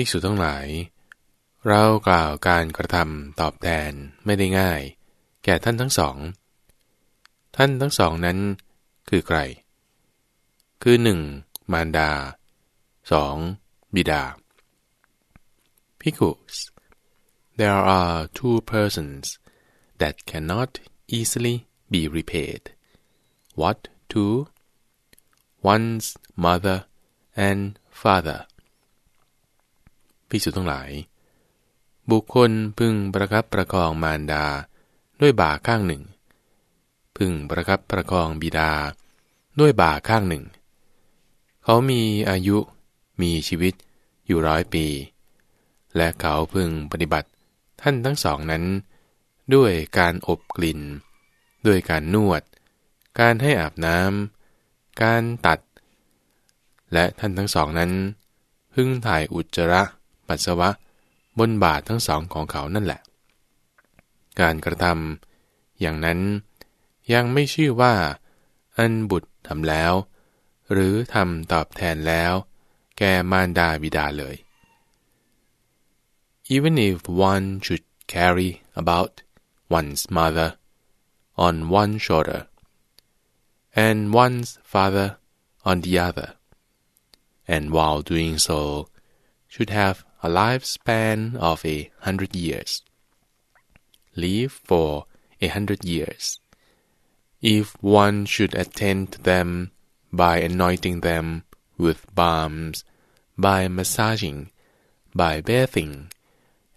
ภิกษุทั้งหลาย เรากล่าวการกระทำตอบแทนไม่ได้ง่าย แก่ท่านทั้งสอง ท่านทั้งสองนั้นคือใคร คือหนึ่งมารดาสองบิดา Because there are two persons that cannot easily be repaid. What two? One's mother and father. ภิกษุทั้งหลาย บุคคลพึงประคับประคองมารดาด้วยบ่าข้างหนึ่ง พึงประคับประคองบิดา ด้วยบ่าข้างหนึ่ง เขามีอายุมีชีวิตอยู่ร้อยปี และเขาพึงปฏิบัติท่านทั้งสองนั้น ด้วยการอบกลิ่น ด้วยการนวด การให้อาบน้ำการตัด และท่านทั้งสองนั้น พึงถ่ายอุจจาระ ปัสสาวะบนบาททั้งสองของเขานั่นแหละ การกระทำอย่างนั้นยังไม่ชื่อว่า อันบุตรทำแล้ว หรือทำตอบแทนแล้ว แก่มารดาบิดาเลย Even if one should carry about one's mother on one shoulder and one's father on the other and while doing so should have a lifespan of a hundred years. Live for a hundred years. If one should attend them by anointing them with balms by massaging by bathing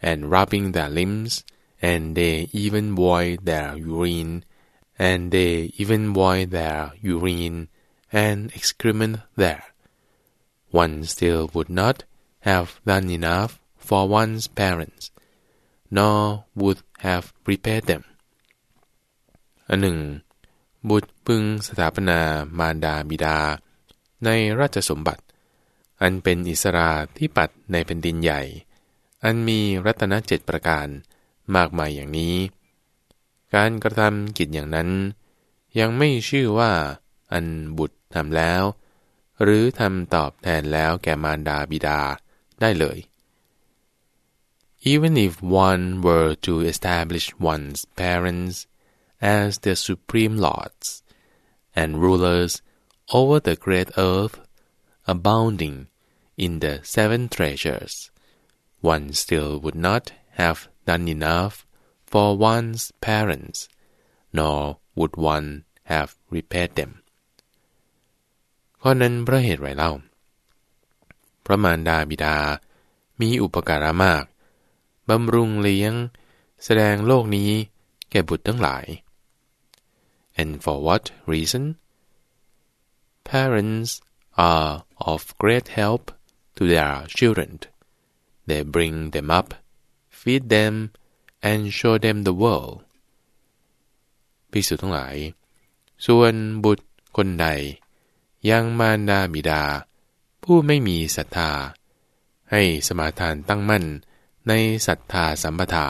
and rubbing their limbs and they even void their urine and they even void their urine and excrement there one still would not have done enough for one's parents, nor would have prepared them. อันหนึ่ง บุตรพึงสถาปนามารดาบิดา ในราชสมบัติ อันเป็นอิสราที่ปัดในแผ่นดินใหญ่ อันมีรัตนเจ็ดประการมากมายอย่างนี้ การกระทำกิจอย่างนั้น ยังไม่ชื่อว่า อันบุตรทำแล้ว หรือทำตอบแทนแล้วแก่มารดาบิดา ได้เลย Even if one were to establish one's parents as the supreme lords and rulers over the great earth, abounding in the seven treasures, one still would not have done enough for one's parents, nor would one have repaid them. ข้อนั้นเพราะเหตุไรเล่า พ ระมารดาบิดา มีอุปการะมาก บำรุงเลี้ยง แสดงโลกนี้แก่บุตรทั้งหลาย and for what reason parents are of great help to their children they bring them up feed them and show them the world ภิกษุทั้งหลาย ส่วนบุตรคนใด ยังมารดาบิดา ผู้ไม่มีศรัทธา ให้สมาทานตั้งมั่นในศรัทธาสัมปทา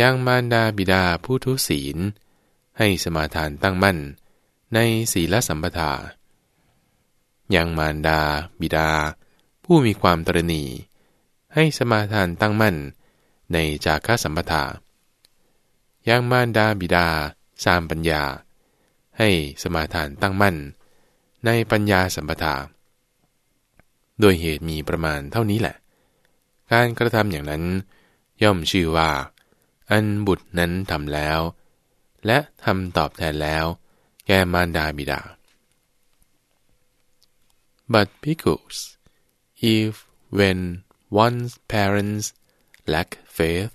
ยังมารดาบิดาผู้ทุศีล ให้สมาทานตั้งมั่น ในศีลสัมปทายังมารดา บิดา ผู้มีความตรณีให้สมาทานตั้งมั่น ในจาคะสัมปทายังมารดาบิดาสามปัญญา ให้สมาทานตั้งมั่น ในปัญญาสัมปทา โดยเหตุมีประมาณเท่านี้แหละ การกระทำอย่างนั้น ย่อมชื่อว่า อันบุตรนั้นทำแล้ว และทำตอบแทนแล้ว แก่มารดาบิดา But because if when one's parents lack faith,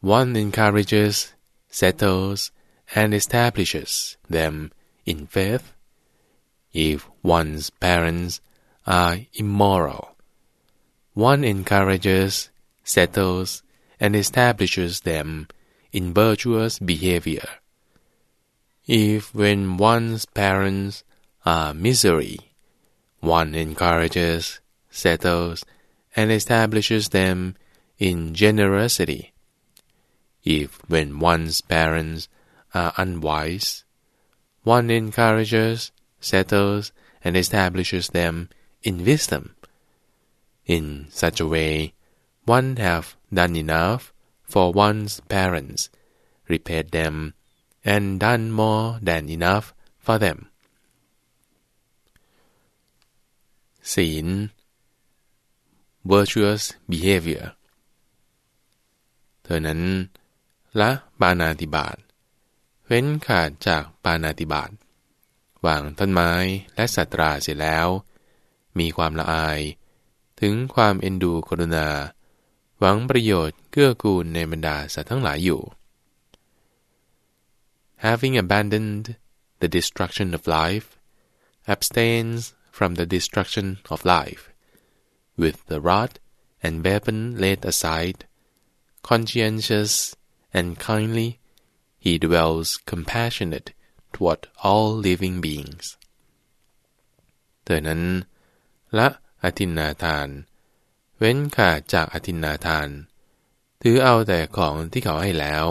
one encourages, settles, and establishes them in faith, if one's parents are immoral, one encourages, settles, and establishes them in virtuous behavior. If when one's parents are misery, one encourages, settles, and establishes them in generosity. If when one's parents are unwise, one encourages, settles, and establishes them in wisdom. In such a way, one have done enough for one's parents, repaid them, and done more than enough for them. ศีล virtuous behavior เธอนั้นละปานาติบาตเว้นขาดจากปานาติบาตวางต้นไม้และสัตราเสร็จแล้ว มีความละอาย ถึงความเอ็นดูกรุณา หวังประโยชน์เกื้อกูลในบรรดาสัตว์ทั้งหลายอยู่ Having abandoned the destruction of life abstains from the destruction of life with the rod and weapon laid aside conscientious and kindly he dwells compassionate toward all living beings เธอนั้น ละอธินาทาน เว้นขาดจากอธินาทาน ถือเอาแต่ของที่เขาให้แล้ว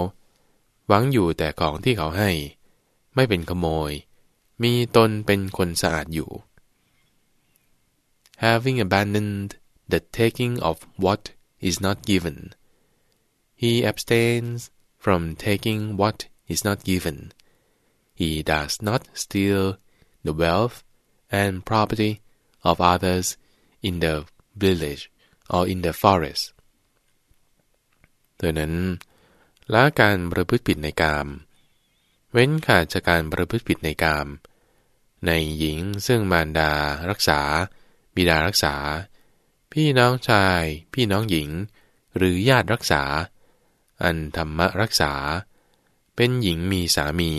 หวังอยู่แต่ของที่เขาให้ ไม่เป็นขโมย มีตนเป็นคนสะอาดอยู่ Having abandoned the taking of what is not given he abstains from taking what is not given he does not steal the wealth and property of others in the village or in the forest ดังนั้นละการประพฤติผิดในกาม เว้นขาดจากการประพฤติผิดในกาม ในหญิงซึ่งมารดารักษา บิดารักษา พี่น้องชาย พี่น้องหญิง หรือญาติรักษา อันธรรมรักษา เป็นหญิงมีสามี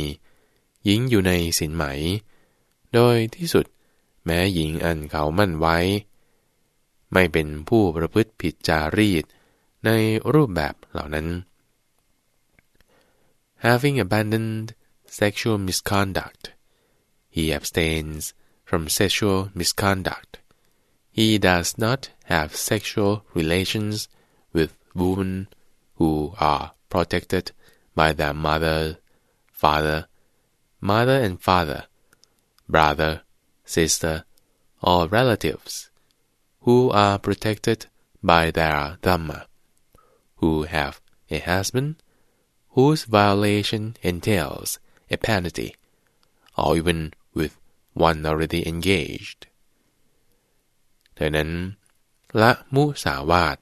หญิงอยู่ในสินไหม โดยที่สุด แม้หญิงอันเขามั่นไว้ ไม่เป็นผู้ประพฤติผิดจารีตในรูปแบบเหล่านั้น Having abandoned sexual misconduct he abstains from sexual misconduct he does not have sexual relations with women who are protected by their mother father mother and father brother sister or relatives who are protected by their dhamma who have a husband whose violation entails a penalty, or even with one already engaged เธอนั้นละมุสาวาต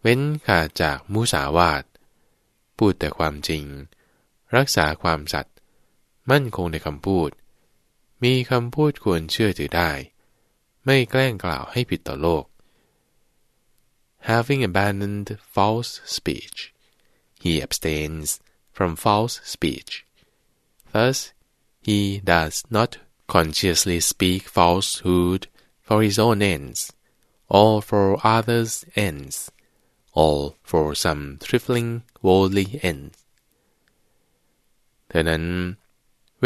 เว้นขาดจากมุสาวาตพูดแต่ความจริง รักษาความสัตย์มั่นคงในคำพูด มีคำพูดควรเชื่อถือได้ ไม่แกล้งกล่าวให้ผิดต่อโลก Having abandoned false speech he abstains from false speech. Thus, he does not consciously speak falsehood for his own ends, or for others' ends, or for some trifling worldly ends. เท่านั้น เ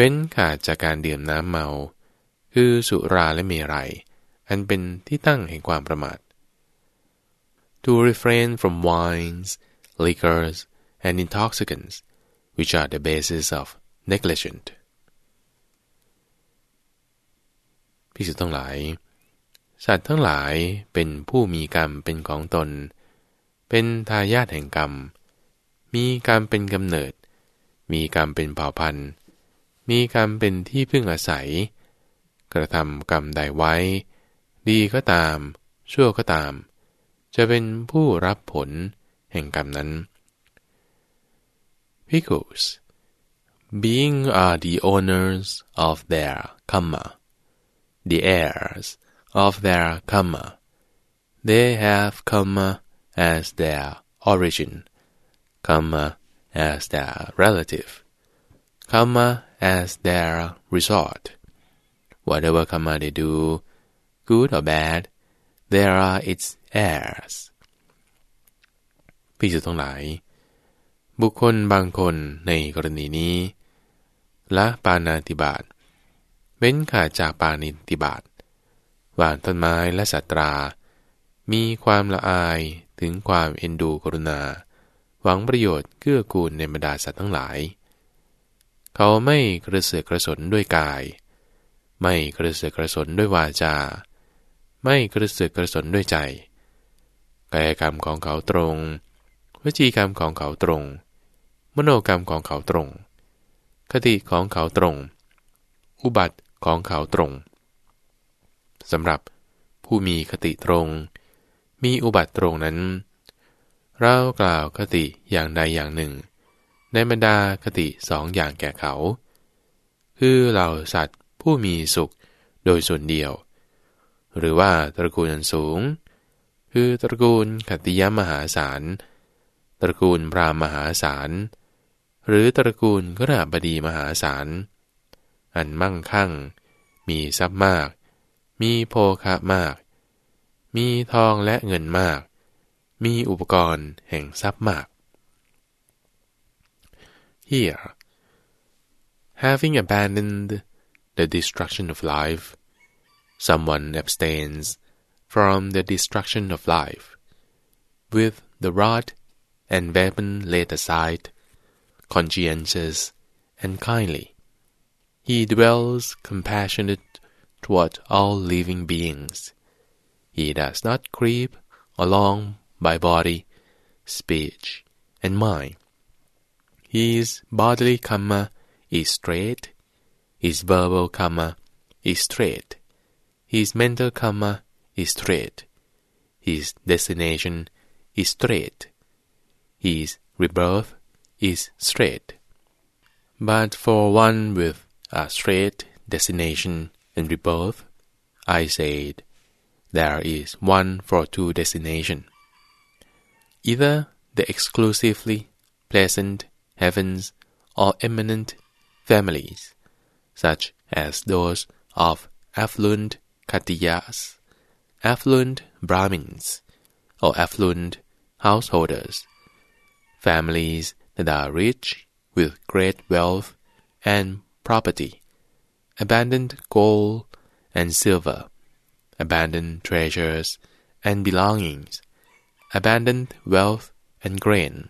ว้นขาดจากการดื่มน้ำเมา คือสุราและเมรัย อันเป็นที่ตั้งแห่งความประมาท To refrain from wines, liquors, and intoxicants, which are the basis of negligent. พิสุทั้งหลาย สัตว์ทั้งหลายเป็นผู้มีกรรมเป็นของตน เป็นทายาทแห่งกรรม มีกรรมเป็นกำเนิด มีกรรมเป็นเผ่าพันธุ์ มีกรรมเป็นที่พึ่งอาศัย กระทำกรรมใดไว้ ดีก็ตาม ชั่วก็ตาม จะเป็นผู้รับผลแห่งกรรมนั้น Bhikkhus, being are the owners of their karma, the heirs of their karma. They have karma as their origin, karma as their relative, karma as their resort. Whatever karma they do, good or bad, they are its heirs. พิสุทั้งหลาย บุคคลบางคนในกรณีนี้ละปานาติบาตเว้นขาดจากปานิติบาตหวานต้นไม้และสัตรา มีความละอายถึงความเอ็นดูกรุณา หวังประโยชน์เกื้อกูลในบรรดาสัตว์ทั้งหลาย เขาไม่กระเสือกกระสนด้วยกาย ไม่กระเสือกกระสนด้วยวาจา ไม่กระเสือกกระสนด้วยใจ กายกรรมของเขาตรงวจีกรรมของเขาตรง มโนกรรมของเขาตรง คติของเขาตรง อุบัติของเขาตรงสำหรับผู้มีคติตรง มีอุบัติตรงนั้น เรากล่าวคติอย่างใดอย่างหนึ่ง ในบรรดาคติสองอย่างแก่เขา คือเหล่าสัตว์ผู้มีสุขโดยส่วนเดียว หรือว่าตระกูลอันสูง คือตระกูลขติยมหาศาล ตระกูลพรามมหาศาล หรือตระกูลกระบดีมหาศาล อันมั่งคั่ง มีทรัพย์มาก มีโภคะมาก มีทองและเงินมาก มีอุปกรณ์แห่งทรัพย์มาก Here having abandoned the destruction of life, someone abstains from the destruction of life, with the rod and weapon laid aside, conscientious and kindly. He dwells compassionate toward all living beings. He does not creep along by body, speech, and mind. His bodily karma is straight his verbal karma is straight. His mental karma is straight. His destination is straight. His rebirth is straight. But for one with a straight destination and rebirth, I said, there is one for two destination. Either the exclusively pleasant heavens or eminent families such as those of affluent Khatiyas, affluent Brahmins, or affluent householders, families that are rich with great wealth and property, abundant gold and silver, abundant treasures and belongings, abundant wealth and grain.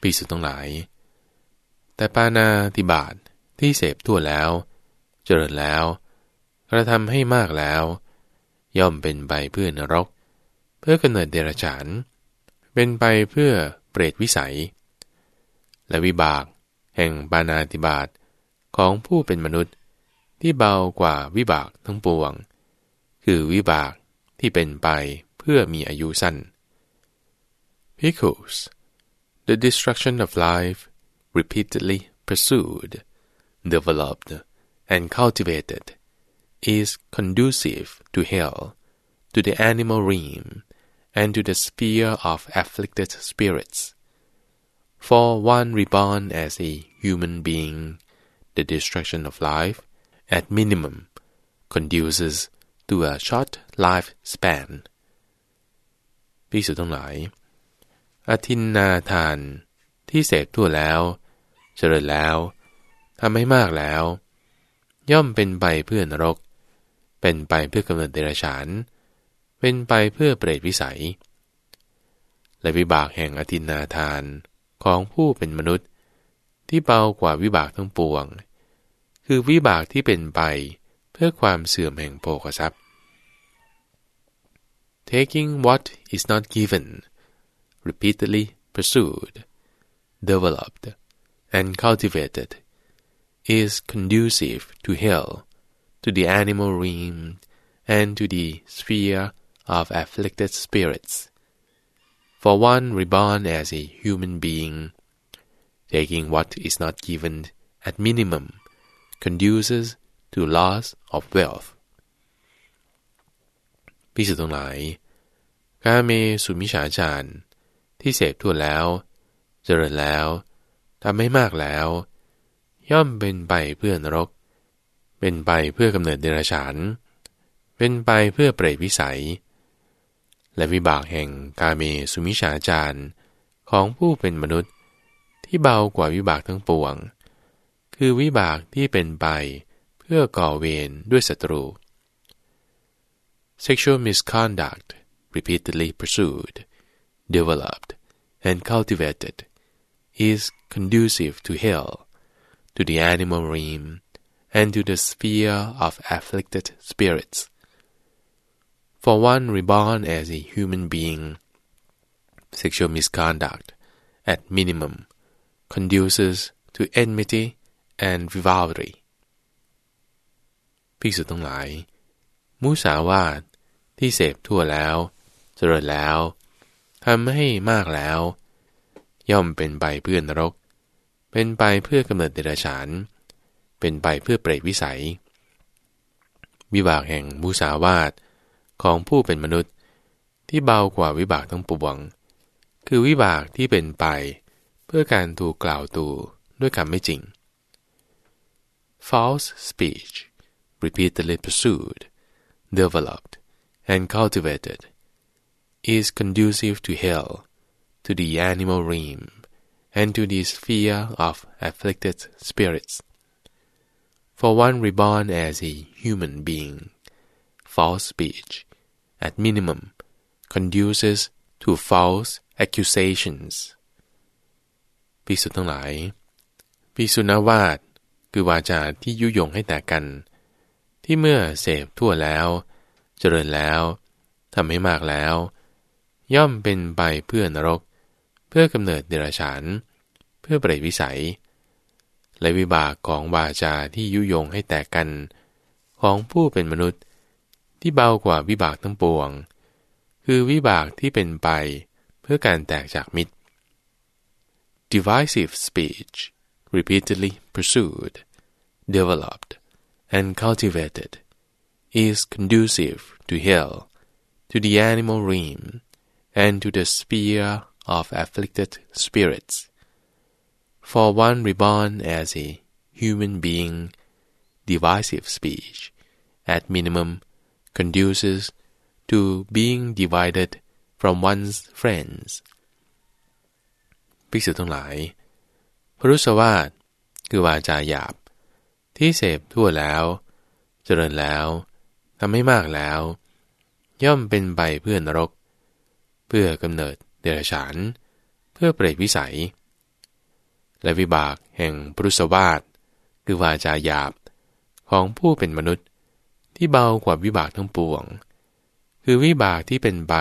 พิสุทั้งหลาย แต่ปานาติบาตที่เสพทั่วแล้ว เจริญแล้ว กระทำให้มากแล้ว ย่อมเป็นไปเพื่อนรก เพื่อกำเนิดเดรัจฉาน เป็นไปเพื่อเปรตวิสัย และวิบาก แห่งปานาติบาตของผู้เป็นมนุษย์ที่เบากว่าวิบากทั้งปวง คือวิบากที่เป็นไปเพื่อมีอายุสั้น Because the destruction of life repeatedly pursued, developed, and cultivated, is conducive to hell, to the animal realm, and to the sphere of afflicted spirits. For one reborn as a human being, the destruction of life, at minimum, conduces to a short life span พิสุทั้งหลาย อทินนาทาน ที่เสพทั่วแล้ว เจริญแล้วทำให้มากแล้ว ย่อมเป็นไปเพื่อนรก เป็นไปเพื่อกำเนิดเดรัจฉาน เป็นไปเพื่อเปรตวิสัย และวิบากแห่งอธินาทานของผู้เป็นมนุษย์ ที่เบากว่าวิบากทั้งปวง คือวิบากที่เป็นไปเพื่อความเสื่อมแห่งโภคทรัพย์ taking what is not given repeatedly pursued developed and cultivated, is conducive to hell, to the animal realm, and to the sphere of afflicted spirits. For one reborn as a human being, taking what is not given at minimum, conduces to loss of wealth. พิสุทั้งหลายกาเมสุมิชาจาร ที่เสพทั่วแล้ว เจริญแล้วทำให้มากแล้ว ย่อมเป็นไปเพื่อนรก เป็นไปเพื่อกำเนิดเดรัจฉาน เป็นไปเพื่อเปรตวิสัย และวิบากแห่งกาเมสุมิชาจารของผู้เป็นมนุษย์ที่เบากว่าวิบากทั้งปวง คือวิบากที่เป็นไปเพื่อก่อเวรด้วยศัตรู Sexual misconduct repeatedly pursued, developed, and cultivated is conducive to hell, to the animal realm, and to the sphere of afflicted spirits. For one reborn as a human being, sexual misconduct, at minimum, conduces to enmity and rivalry. ภิกษุทั้งหลาย มุสาวาทที่เสพทั่วแล้ว เจริญแล้ว ทำให้มากแล้ว ย่อมเป็นไปเพื่อนรก เป็นไปเพื่อกำเนิดเดรัจฉาน เป็นไปเพื่อเปรตวิสัย วิบากแห่งมุสาวาทของผู้เป็นมนุษย์ที่เบากว่าวิบากทั้งปวง คือวิบากที่เป็นไปเพื่อการถูกกล่าวตูด้วยคำไม่จริง false speech repeatedly pursued developed and cultivated is conducive to hell to the animal realm and to the sphere of afflicted spirits for one reborn as a human being. False speech, at minimum, conduces to false accusations. พิสุทั้งหลายพิสุนาวาดคือวาจาที่ยุยงให้แตกกัน ที่เมื่อเสพทั่วแล้ว เจริญแล้วทำให้มากแล้ว ย่อมเป็นไปเพื่อนรก เพื่อกำเนิดเดรัจฉาน เพื่อเปรตวิสัย และวิบากของวาจาที่ยุยงให้แตกกัน ของผู้เป็นมนุษย์ ที่เบากว่าวิบากทั้งปวง คือวิบากที่เป็นไปเพื่อการแตกจากมิตร divisive speech repeatedly pursued developed and cultivated is conducive to hell to the animal realm and to the sphere of afflicted spirits for one reborn as a human being, divisive speech, at minimum, conduces to being divided from one's friends ภิกษุทั้งหลาย พรุสวาทคือวาจาหยาบ ที่เสพทั่วแล้ว เจริญแล้วทำให้มากแล้ว ย่อมเป็นไปเพื่อนรก เพื่อกำเนิดเดรัจฉาน เพื่อเปรตวิสัย และวิบากแห่งปรุสวาทคือวาจาหยาบของผู้เป็นมนุษย์ที่เบากว่าวิบากทั้งปวง คือวิบากที่เป็นไป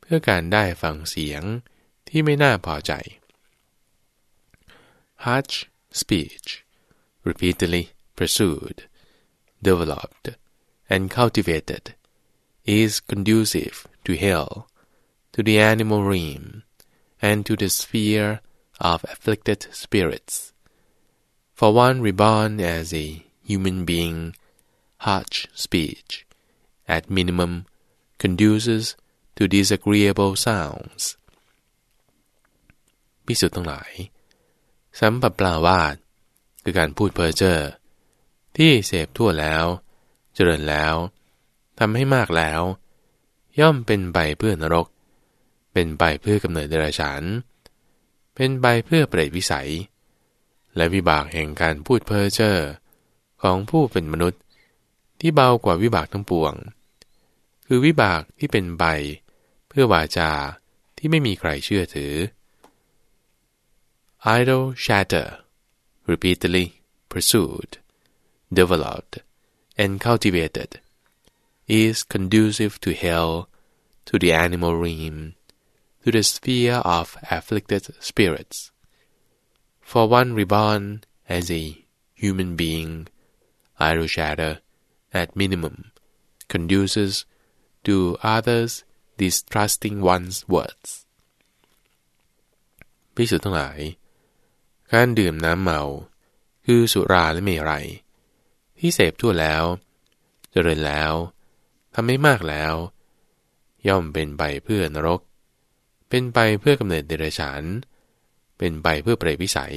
เพื่อการได้ฟังเสียงที่ไม่น่าพอใจ harsh speech repeatedly pursued developed and cultivated is conducive to hell to the animal realm and to the sphere of afflicted spirits. For one reborn as a human being, harsh speech, at minimum, conduces to disagreeable sounds. พิสุทธ์ทั้งหลายสัมปปลาวาดคือการพูดเพ้อเจ้อที่เสพทั่วแล้ว เจริญแล้วทำให้มากแล้ว ย่อมเป็นไปเพื่อนรก เป็นไปเพื่อกำเนิดเดรัจฉาน เป็นไปเพื่อเปรตวิสัย และวิบากแห่งการพูดเพ้อเจ้อของผู้เป็นมนุษย์ ที่เบากว่าวิบากทั้งปวง คือวิบากที่เป็นไปเพื่อวาจาที่ไม่มีใครเชื่อถือ idle chatter repeatedly pursued developed and cultivated is conducive to hell to the animal realm to the sphere of afflicted spirits. For one reborn as a human being, idle chatter, at minimum, conduces to others distrusting one's words. พิสุทั้งหลาย การดื่มน้ำเมา คือสุราและเมรัย ที่เสพทั่วแล้ว เจริญแล้วทำให้มากแล้ว ย่อมเป็นไปเพื่อนรก เป็นไปเพื่อกำเนิดเดรัจฉาน เป็นไปเพื่อเปรตวิสัย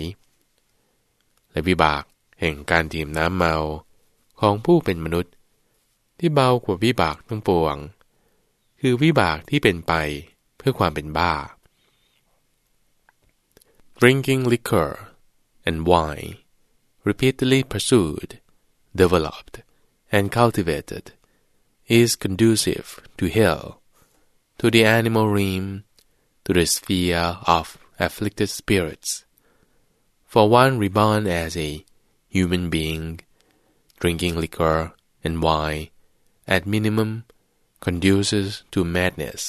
และวิบากแห่งการทีมน้ำเมาของผู้เป็นมนุษย์ ที่เบากว่าวิบากทั้งปวง คือวิบากที่เป็นไปเพื่อความเป็นบ้า drinking liquor and wine repeatedly pursued developed and cultivated is conducive to hell to the animal realm to the sphere of afflicted spirits. For one reborn as a human being, drinking liquor and wine at minimum conduces to madness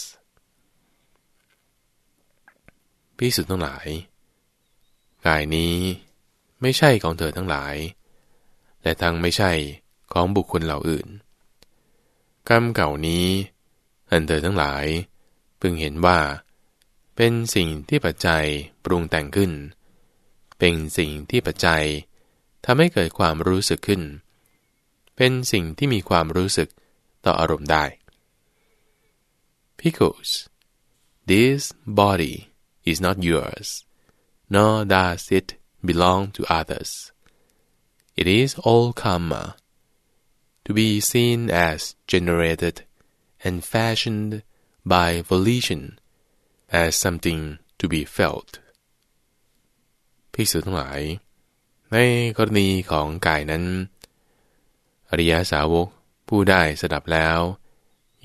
พิสุทั้งหลาย กายนี้ไม่ใช่ของเธอทั้งหลาย และทั้งไม่ใช่ของบุคคลเหล่าอื่น กรรมเก่านี้อันเธอทั้งหลาย พึงเห็นว่า เป็นสิ่งที่ปัจจัยปรุงแต่งขึ้น เป็นสิ่งที่ปัจจัยทำให้เกิดความรู้สึกขึ้น เป็นสิ่งที่มีความรู้สึกต่ออารมณ์ได้ Because this body is not yours nor does it belong to others it is all karma to be seen as generated and fashioned by volition as something to be felt ภิกษุทั้งหลาย ในกรณีของกายนั้น อริยสาวกผู้ได้สดับแล้ว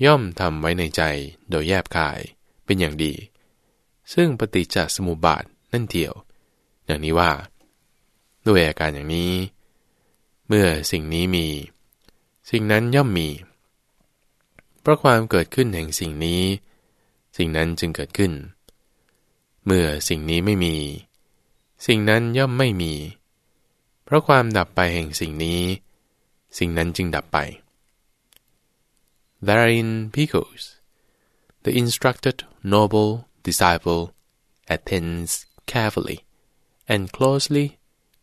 ย่อมทำไว้ในใจโดยแยบกายเป็นอย่างดี ซึ่งปฏิจจสมุปบาทนั่นเทียว อย่างนี้ว่า ด้วยอาการอย่างนี้ เมื่อสิ่งนี้มี สิ่งนั้นย่อมมี เพราะความเกิดขึ้นแห่งสิ่งนี้ สิ่งนั้นจึงเกิดขึ้น เมื่อสิ่งนี้ไม่มี สิ่งนั้นย่อมไม่มี เพราะความดับไปแห่งสิ่งนี้ สิ่งนั้นจึงดับไป Therein Picos, the instructed noble disciple attends carefully and closely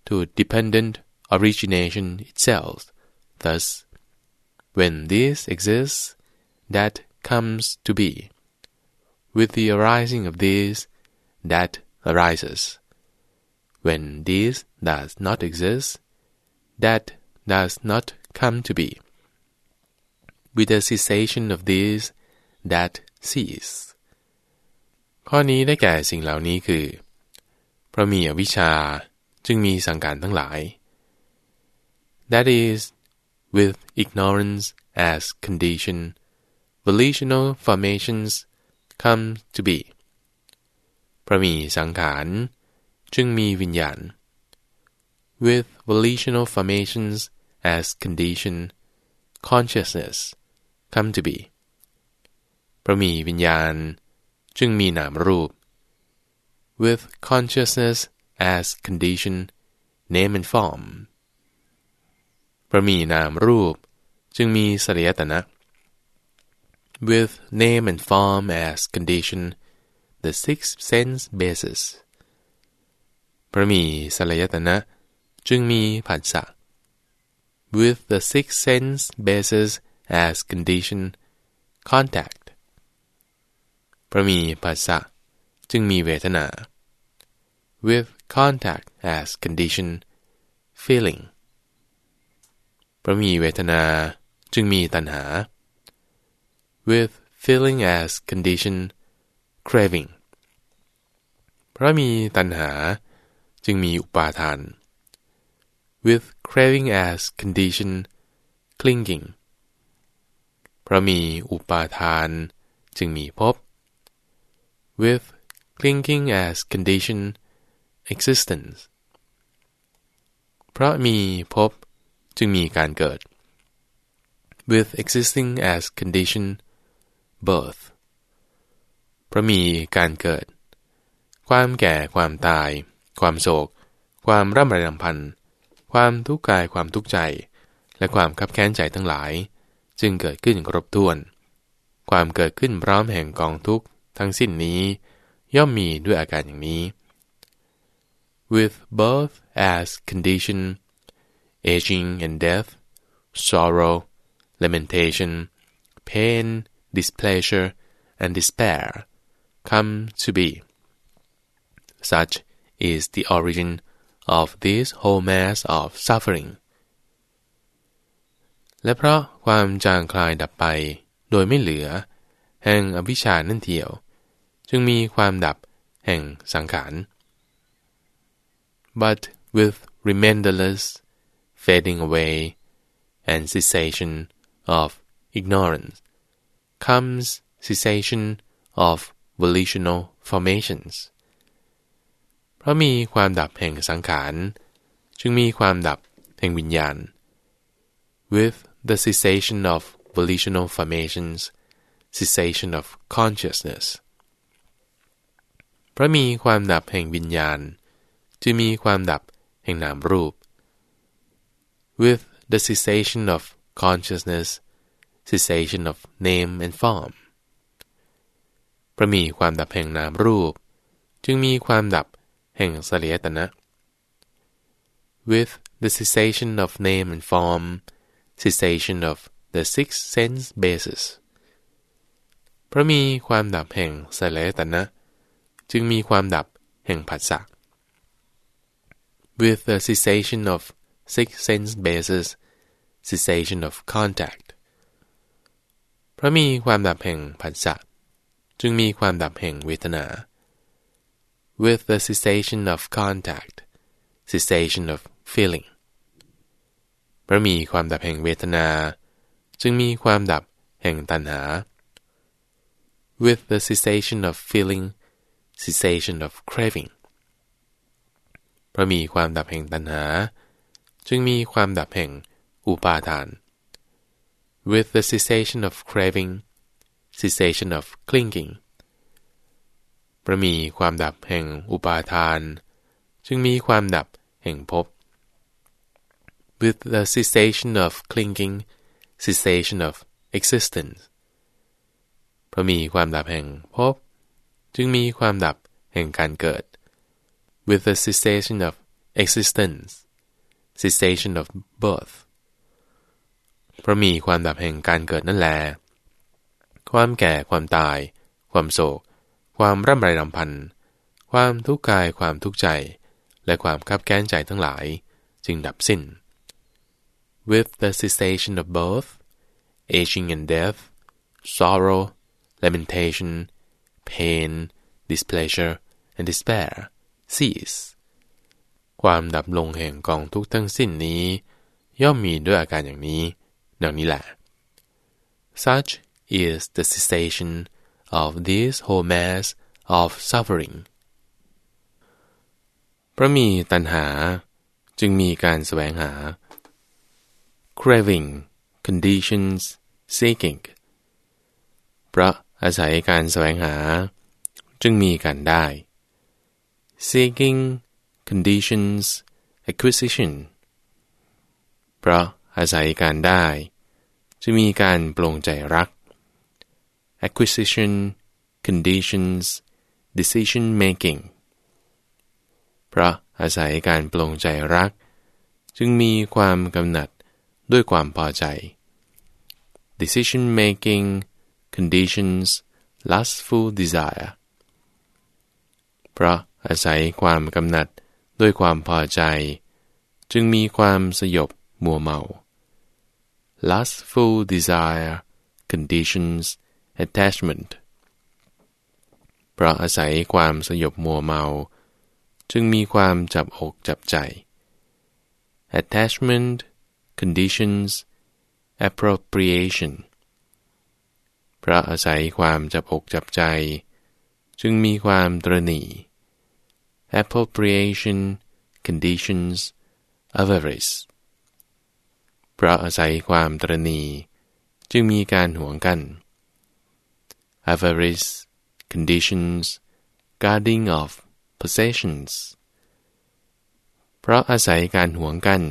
to dependent origination itself. Thus, when this exists, that comes to be. With the arising of this, that arises. When this does not exist, that does not come to be. With the cessation of this, that cease. ข้อนี้ได้แก่สิ่งเหล่านี้คือ เพราะมีอวิชชาจึงมีสังการทั้งหลาย That is, with ignorance as condition, volitional formations come to be. พระมีสังขาร จึงมีวิญญาณ With volitional formations as condition, consciousness come to be พระมีวิญญาณ จึงมีนามรูป with consciousness as condition name and form พระมีนามรูป จึงมีสลายตนะ with name and form as condition the six sense basis เพราะมีสลายตนะจึงมีผัสสะ with the six sense bases as condition contact เพราะมีภาษะจึงมีเวทนา with contact as condition feeling เพราะมีเวทนาจึงมีตัณหา with feeling as condition craving เพราะมีตัณหาจึงมีอุปาทาน with craving as condition clinging เพราะมีอุปาทานจึงมีภพ with clinging as condition existence เพราะมีภพจึงมีการเกิด with existing as condition birth เพราะมีการเกิด ความแก่ความตาย ความโศก ความร่ำไรรำพันความทุกข์กายความทุกข์ใจ และความคับแค้นใจทั้งหลาย จึงเกิดขึ้นครบถ้วน ความเกิดขึ้นพร้อมแห่งกองทุกข์ทั้งสิ้นนี้ ย่อมมีด้วยอาการอย่างนี้ with both as condition aging and death sorrow lamentation pain displeasure and despair come to be such is the origin of this whole mass of suffering และเพราะความจางคลายดับไปโดยไม่เหลือ แห่งอวิชชานั่นเทียว จึงมีความดับแห่งสังขาร but with remenderless fading away and cessation of ignorance comes cessation of volitional formations เพราะมีความดับแห่งสังขาร จึงมีความดับแห่งวิญญาณ with the cessation of volitional formations, cessation of consciousness เพราะมีความดับแห่งวิญญาณจะมีความดับแห่งนามรูป with the cessation of consciousness cessation of name and form พระมีความดับแห่งนามรูป จึงมีความดับแห่งสลายตนะ with the cessation of name and form cessation of the six sense bases พระมีความดับแห่งสลายตนะ จึงมีความดับแห่งผัสสะ with the cessation of six sense bases cessation of contact เพราะมีความดับแห่งผัสสะจึงมีความดับแห่งเวทนา with the cessation of contact cessation of feeling เพราะมีความดับแห่งเวทนา จึงมีความดับแห่งตัณหา with the cessation of feeling cessation of craving เพราะมีความดับแห่งตัณหา จึงมีความดับแห่งอุปาทาน with the cessation of craving cessation of clinging เพราะมีความดับแห่งอุปาทาน จึงมีความดับแห่งภพ with the cessation of clinging cessation of existence เพราะมีความดับแห่งภพจึงมีความดับแห่งการเกิด with the cessation of existence cessation of birth เพราะมีความดับแห่งการเกิดนั่นแล ความแก่ความตาย ความโศก ความร่ำไรรำพัน ความทุกข์กายความทุกข์ใจ และความคับแค้นใจทั้งหลาย จึงดับสิ้น with the cessation of both aging and death sorrow lamentation pain displeasure and despair cease ความดับลงแห่งกองทุกทั้งสิ้นนี้ ย่อมมีด้วยอาการอย่างนี้ ดังนี้แหละ such is the cessation of this whole mass of suffering เพราะมีตัณหาจึงมีการแสวงหา craving conditions seeking เพราะอาศัยการแสวงหา จึงมีการได้ seeking conditions acquisition เพราะ อาศัยการได้ จะมีการปลงใจรัก acquisition conditions decision making เพราะอาศัยการปลงใจรัก จึงมีความกำหนัดด้วยความพอใจ decision making conditions lustful desire เพราะอาศัยความกำหนัดด้วยความพอใจ จึงมีความสยบมัวเมา lustful desire conditions attachment เพราะอาศัยความสยบมัวเมา จึงมีความจับอกจับใจ attachment conditions appropriation เพราะอาศัยความจับอกจับใจ จึงมีความตรณี appropriation conditions avarice เพราะอาศัยความตรณีจึงมีการห่วงกัน avarice conditions guarding of possessions เพราะอาศัยการห่วงกัน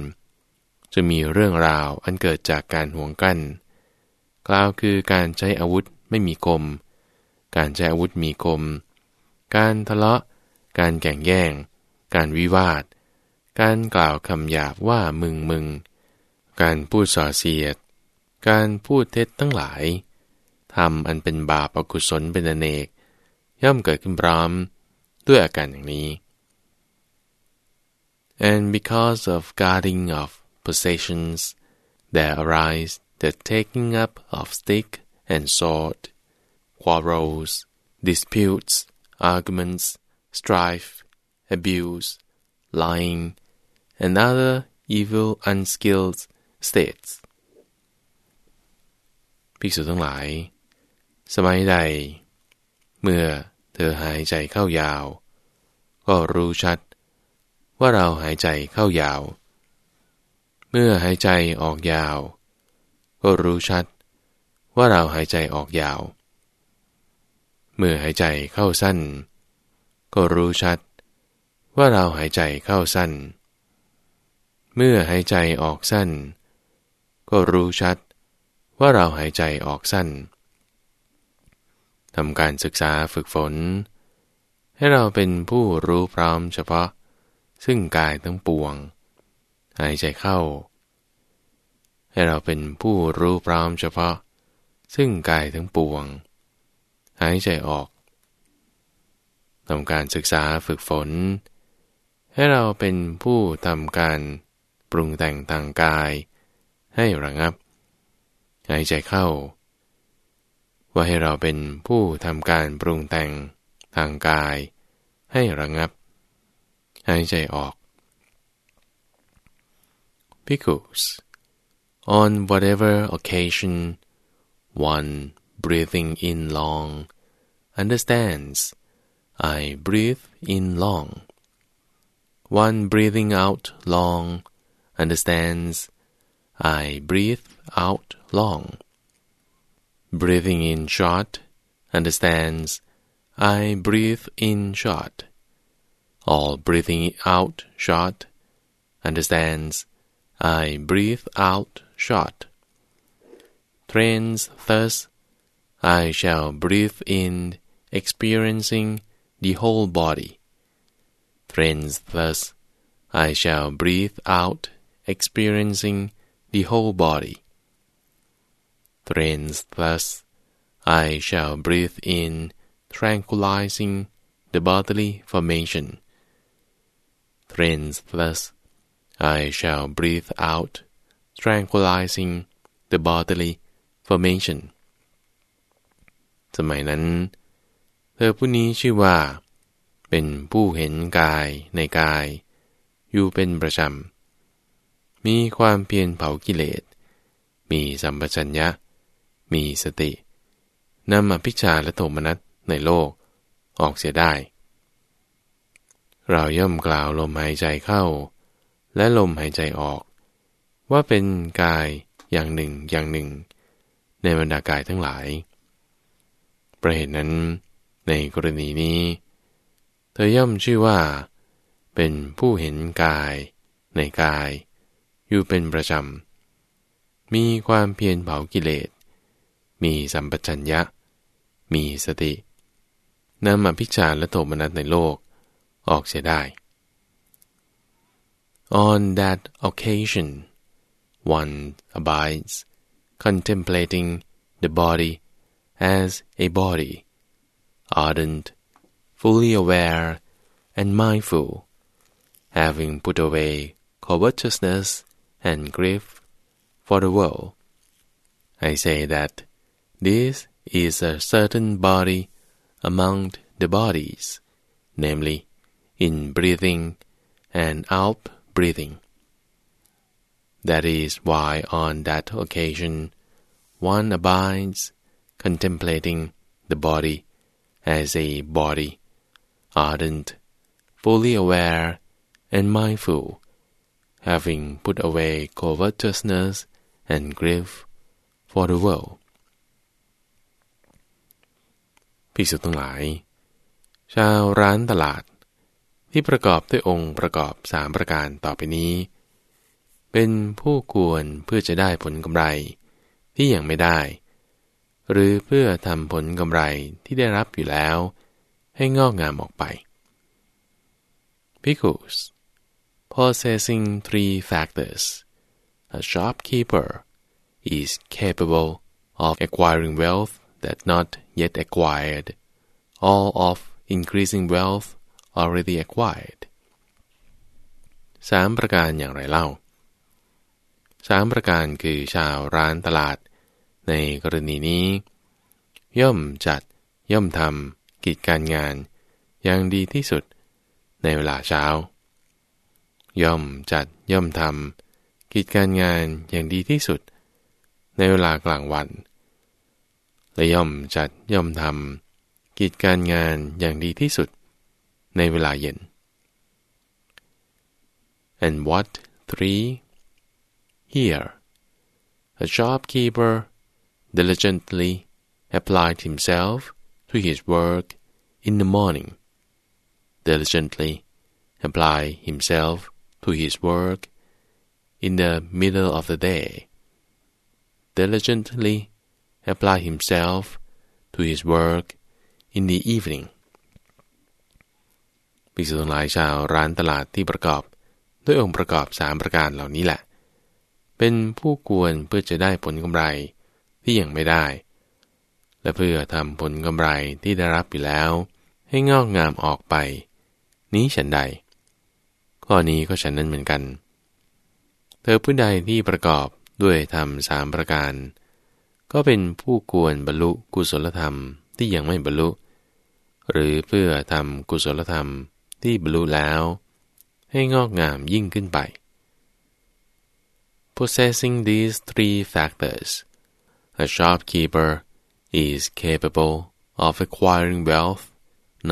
จะมีเรื่องราวอันเกิดจากการห่วงกัน กล่าวคือการใช้อาวุธไม่มีคม การใช้อาวุธมีคม การทะเลาะ การแก่งแย่ง การวิวาท การกล่าวคำหยาบว่ามึงมึง การพูดส่อเสียด การพูดเท็จทั้งหลายทำอันเป็นบาปอกุศลเป็นอเนก ย่อมเกิดขึ้นพร้อมด้วยอาการอย่างนี้ and because of guarding of possessions there arise the taking up of stick and sword quarrels disputes arguments strife abuse lying and other evil unskilled states ภิกษุทั้งหลาย สมัยใด เมื่อเธอหายใจเข้ายาว ก็รู้ชัด ว่าเราหายใจเข้ายาว เมื่อหายใจออกยาว ก็รู้ชัด ว่าเราหายใจออกยาว เมื่อหายใจเข้าสั้น ก็รู้ชัด ว่าเราหายใจเข้าสั้น เมื่อหายใจออกสั้น ก็รู้ชัด ว่าเราหายใจออกสั้นทำการศึกษาฝึกฝน ให้เราเป็นผู้รู้พร้อมเฉพาะ ซึ่งกายทั้งปวง หายใจเข้า ให้เราเป็นผู้รู้พร้อมเฉพาะ ซึ่งกายทั้งปวง หายใจออกทำการศึกษาฝึกฝน ให้เราเป็นผู้ทำการปรุงแต่งทางกาย ให้ระงับ หายใจเข้า ว่าให้เราเป็นผู้ทำการปรุงแต่งทางกาย ให้ระงับ หายใจออก Because on whatever occasion one breathing in long understands I breathe in long one breathing out long understands I breathe out long breathing in short, understands, I breathe in short. All breathing out short, understands, I breathe out short. Trains thus, I shall breathe in, experiencing the whole body. Trains thus, I shall breathe out, experiencing the whole body trains thus, I shall breathe in, tranquilizing the bodily formation. Trains thus, I shall breathe out, tranquilizing the bodily formation สมัยนั้น เธอผู้นี้ชื่อว่า เป็นผู้เห็นกายในกาย อยู่เป็นประจำ มีความเพียรเผากิเลส มีสัมปชัญญะ มีสตินำอภิชาและโทมนัสในโลกออกเสียได้ เราย่อมกล่าวลมหายใจเข้า และลมหายใจออก ว่าเป็นกายอย่างหนึ่งอย่างหนึ่ง ในบรรดากายทั้งหลาย ประเหตุนั้น ในกรณีนี้ เธอย่อมชื่อว่า เป็นผู้เห็นกายในกาย อยู่เป็นประจำ มีความเพียรเผากิเลส มีสัมปชัญญะ มีสตินำอภิชาและโทมนัสในโลกออกเสียได้ On that occasion one abides contemplating the body as a body ardent fully aware and mindful having put away covetousness and grief for the world I say that This is a certain body among the bodies, namely, in breathing and out breathing. That is why on that occasion one abides contemplating the body as a body, ardent, fully aware, and mindful, having put away covetousness and grief for the world. ภิกษุทั้งหลาย ชาวร้านตลาด ที่ประกอบด้วยองค์ประกอบสามประการต่อไปนี้ เป็นผู้ควรเพื่อจะได้ผลกำไรที่ยังไม่ได้ หรือเพื่อทำผลกำไรที่ได้รับอยู่แล้ว ให้งอกงามออกไป Because possessing three factors a shopkeeper is capable of acquiring wealth that not yet acquired, all of increasing wealth already acquired สามประการอย่างไรเล่าสามประการคือชาวร้านตลาด ในกรณีนี้ ย่อมจัดย่อมทำกิจการงาน อย่างดีที่สุด ในเวลาเช้า ย่อมจัดย่อมทำกิจการงานอย่างดีที่สุด ในเวลากลางวัน และย่อมจัดย่อมทำกิจการงานอย่างดีที่สุด ในเวลาเย็น and what three here a shopkeeper diligently applied himself to his work in the morning. Diligently apply himself to his work in the middle of the day. Diligently apply himself to his work in the evening ภิกษุทั้งหลายชาวร้านตลาดที่ประกอบ ด้วยองค์ประกอบสามประการเหล่านี้แหละ เป็นผู้ควรเพื่อจะได้ผลกำไรที่ยังไม่ได้ และเพื่อทำผลกำไรที่ได้รับอยู่แล้ว ให้งอกงามออกไป นี้ฉันใด ข้อนี้ก็ฉันนั้นเหมือนกัน เธอผู้ใดที่ประกอบด้วยธรรมสามประการ ก็เป็นผู้ควรบรรลุกุศลธรรมที่ยังไม่บรรลุ หรือเพื่อทำกุศลธรรมที่บรรลุแล้ว ให้งอกงามยิ่งขึ้นไป Possessing these three factors, a shopkeeper is capable of acquiring wealth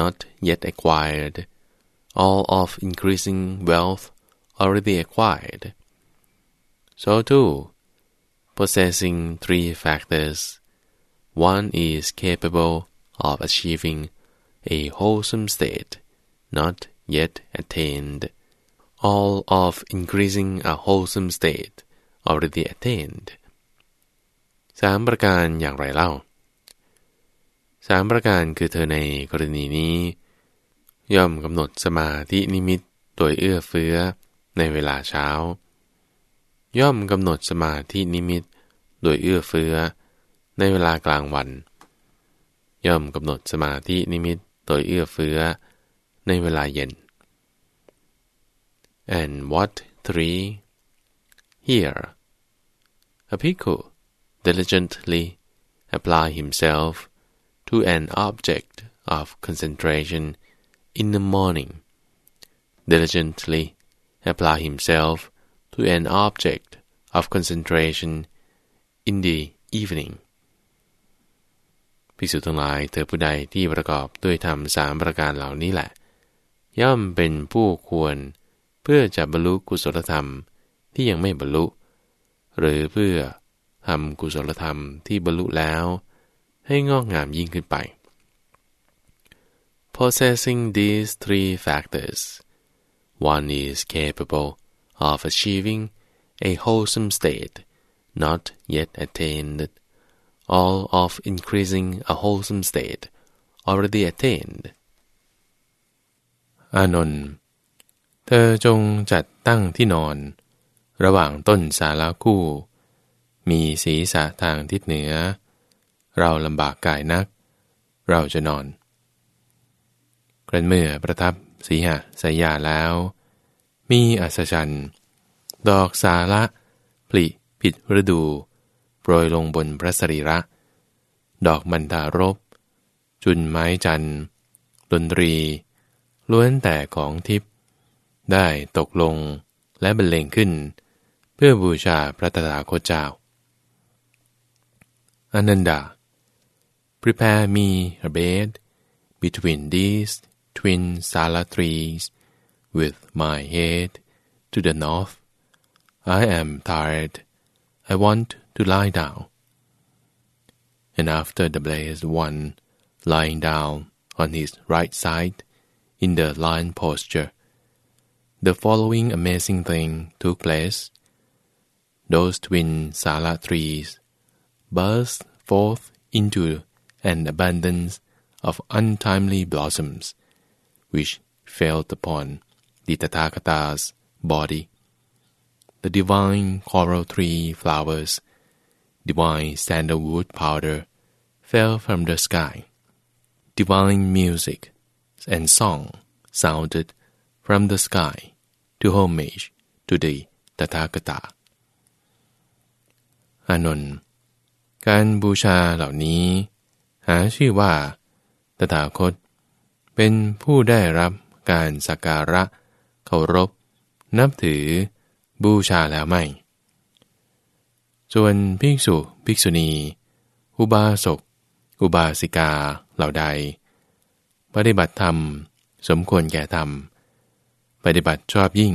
not yet acquired, all of increasing wealth already acquired. So too, possessing three factors, one is capable of achieving a wholesome state not yet attained, all of increasing a wholesome state already attained. สามประการอย่างไรเล่า สามประการคือเธอในกรณีนี้ ย่อมกำหนดสมาธินิมิตโดยเอื้อเฟื้อในเวลาเช้า ย่อมกำหนดสมาธินิมิตโดยเอื้อเฟื้อในเวลากลางวัน ย่อมกำหนดสมาธินิมิตโดยเอื้อเฟื้อในเวลาเย็น and what three here a bhikkhu diligently apply himself to an object of concentration in the morning diligently apply himself to an object of concentration in the evening ภิกษุทั้งหลายเธอผู้ใดที่ประกอบด้วยธรรมสามประการเหล่านี้แหละ ย่อมเป็นผู้ควรเพื่อจะบรรลุกุศลธรรมที่ยังไม่บรรลุ หรือเพื่อทำกุศลธรรมที่บรรลุแล้ว ให้งอกงามยิ่งขึ้นไป Possessing these three factors, one is capable of achieving a wholesome state not yet attained, all of increasing a wholesome state already attained. อานนท์ เธอจงจัดตั้งที่นอน ระหว่างต้นสาลาคู่ มีศีรษะทางทิศเหนือ เราลำบากกายนัก เราจะนอน รั้นเมื่อประทับสีหะสยาแล้ว มีอัศจรรย์ดอกสาละผลิผิดฤดูโปรยลงบนพระสรีระ ดอกมันทารบ จุนไม้จันดนตรี ล้วนแต่ของทิพย์ได้ตกลงและบรรเลงขึ้น เพื่อบูชาพระตถาคตเจ้าอนันดา prepare me a bed between these twin sala trees with my head to the north I am tired I want to lie down and after the blessed one lying down on his right side in the lion posture. The following amazing thing took place. Those twin sala trees burst forth into an abundance of untimely blossoms, which fell upon the Tathagata's body. The divine coral tree flowers, divine sandalwood powder, fell from the sky. Divine music and song sounded from the sky to homage to the Tathagata อานนท์การบูชาเหล่านี้ หาชื่อว่า ตถาคต เป็นผู้ได้รับการสักการะ เคารพ นับถือ บูชาแล้วไม่ ส่วนภิกษุ ภิกษุณี อุบาสก อุบาสิกาเหล่าใด ปฏิบัติธรรม สมควรแก่ธรรม ปฏิบัติชอบยิ่ง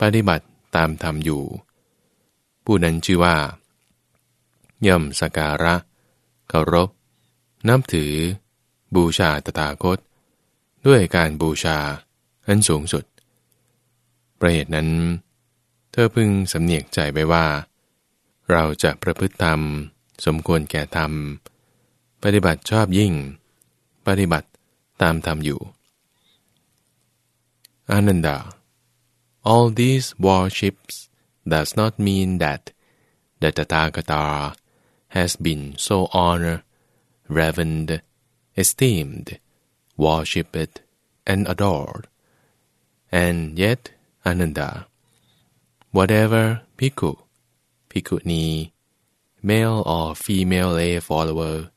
ปฏิบัติตามธรรมอยู่ ผู้นั้นชื่อว่า ย่อมสักการะ เคารพ นับถือ บูชาตถาคต ด้วยการบูชาอันสูงสุด ประเหตุนั้น เธอพึงสำเนียกใจไปว่า เราจะประพฤติธรรม สมควรแก่ธรรม ปฏิบัติชอบยิ่ง ปฏิบัติตามธรรมอยู่ Ananda all these worships does not mean that the Tathagata has been so honored, reverend esteemed, worshipped, and adored. And yet, Ananda, whatever bhikkhu, bhikkhuni, male or female lay follower,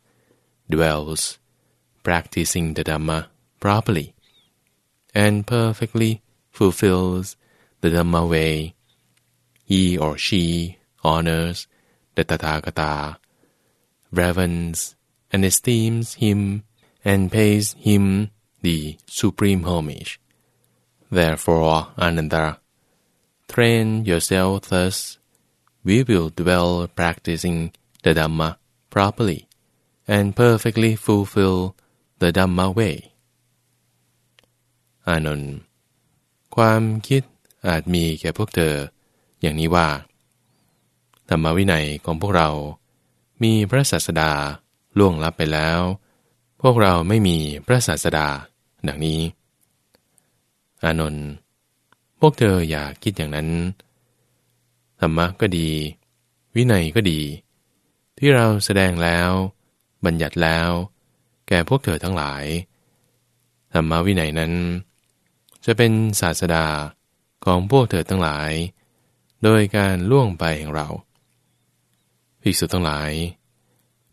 dwells, practicing the Dhamma properly, and perfectly fulfills the Dhamma way, he or she honors the Tathagata, reverence and esteems him, and pays him the supreme homage. Therefore, Ananda, train yourself thus. We will dwell practicing the Dhamma properly, and perfectly fulfill the Dhamma way. อานนท์ความคิดอาจมีแก่พวกเธอ อย่างนี้ว่า ธรรมวินัยของพวกเรา มีพระศาสดาล่วงลับไปแล้ว พวกเราไม่มีพระศาสดา ดังนี้ อานนท์พวกเธออย่าคิดอย่างนั้น ธรรมะก็ดี วินัยก็ดี ที่เราแสดงแล้ว บัญญัติแล้ว แก่พวกเธอทั้งหลาย ธรรมวินัยนั้น จะเป็นศาสดาของพวกเธอทั้งหลาย โดยการล่วงไปแห่งเราภิกษุทั้งหลาย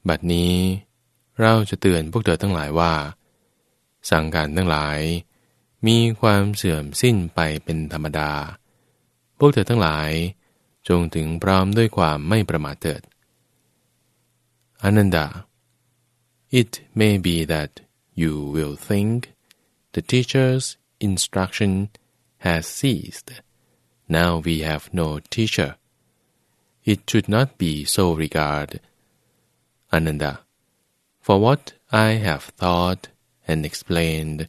บัดนี้ เราจะเตือนพวกเธอทั้งหลายว่า สังการทั้งหลาย มีความเสื่อมสิ้นไปเป็นธรรมดา พวกเธอทั้งหลายจงถึงพร้อมด้วยความไม่ประมาทเถิด Ananda it may be that you will think the teacher's instruction has ceased. Now we have no teacher. It should not be so regarded. Ananda, for what I have thought and explained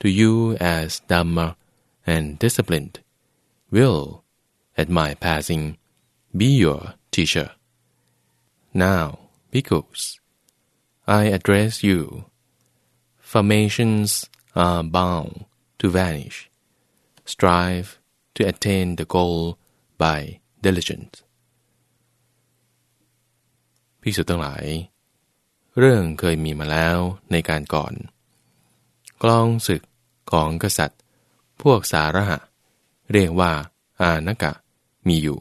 to you as Dhamma and disciplined will, at my passing, be your teacher. Now, bhikkhus, I address you. Formations are bound to vanish. Strive to attain the goal by diligence. ภิกษุทั้งหลาย เรื่องเคยมีมาแล้วในการก่อน กลองศึกของกษัตริย์ พวกสารหะ เรียกว่า อานกะมีอยู่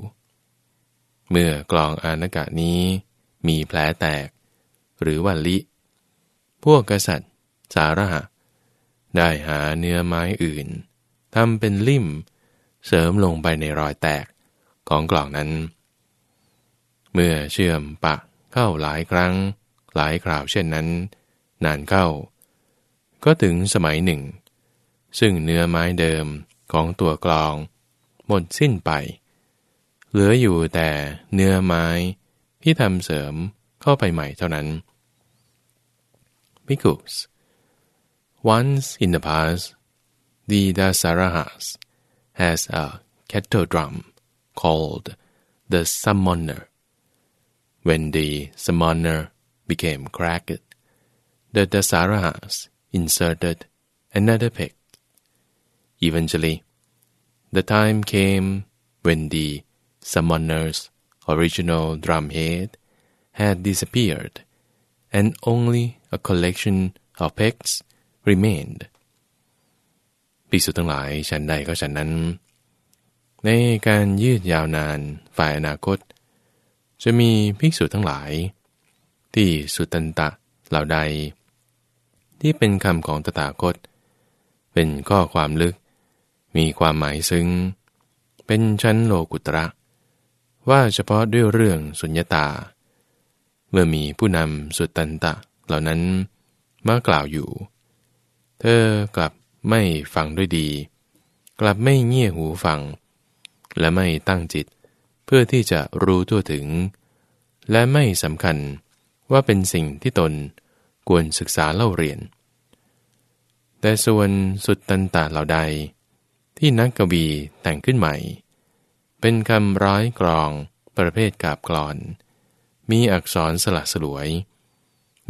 เมื่อกลองอานกะนี้มีแผลแตก หรือว่าลิ พวกกษัตริย์สารหะ ได้หาเนื้อไม้อื่นทำเป็นลิ่ม เสริมลงไปในรอยแตกของกล่องนั้น เมื่อเชื่อมปะเข้าหลายครั้ง หลายคราวเช่นนั้น นานเข้า ก็ถึงสมัยหนึ่ง ซึ่งเนื้อไม้เดิมของตัวกลอง หมดสิ้นไป เหลืออยู่แต่เนื้อไม้ที่ทำเสริมเข้าไปใหม่เท่านั้น Because once in the past the Dasarahas has a kettle drum called the summoner. When the summoner became cracked, the Dasarahas inserted another peg. Eventually, the time came when the summoner's original drumhead had disappeared, and only a collection of pegs remained. ภิกษุทั้งหลายฉันใดก็ฉันนั้น ในการยืดยาวนานฝ่ายอนาคต จะมีภิกษุทั้งหลาย ที่สุตันตะเหล่าใด ที่เป็นคำของตถาคต เป็นข้อความลึก มีความหมายซึ้ง เป็นชั้นโลกุตระ ว่าเฉพาะด้วยเรื่องสุญญตา เมื่อมีผู้นำสุตันตะเหล่านั้นมากล่าวอยู่ เธอกลับไม่ฟังด้วยดี กลับไม่เงี่ยหูฟัง และไม่ตั้งจิต เพื่อที่จะรู้ทั่วถึง และไม่สำคัญ ว่าเป็นสิ่งที่ตนควรศึกษาเล่าเรียน แต่ส่วนสุดตันตาเหล่าใด ที่นักกวีแต่งขึ้นใหม่ เป็นคำร้อยกรองประเภทกาบกลอน มีอักษรสละสลวย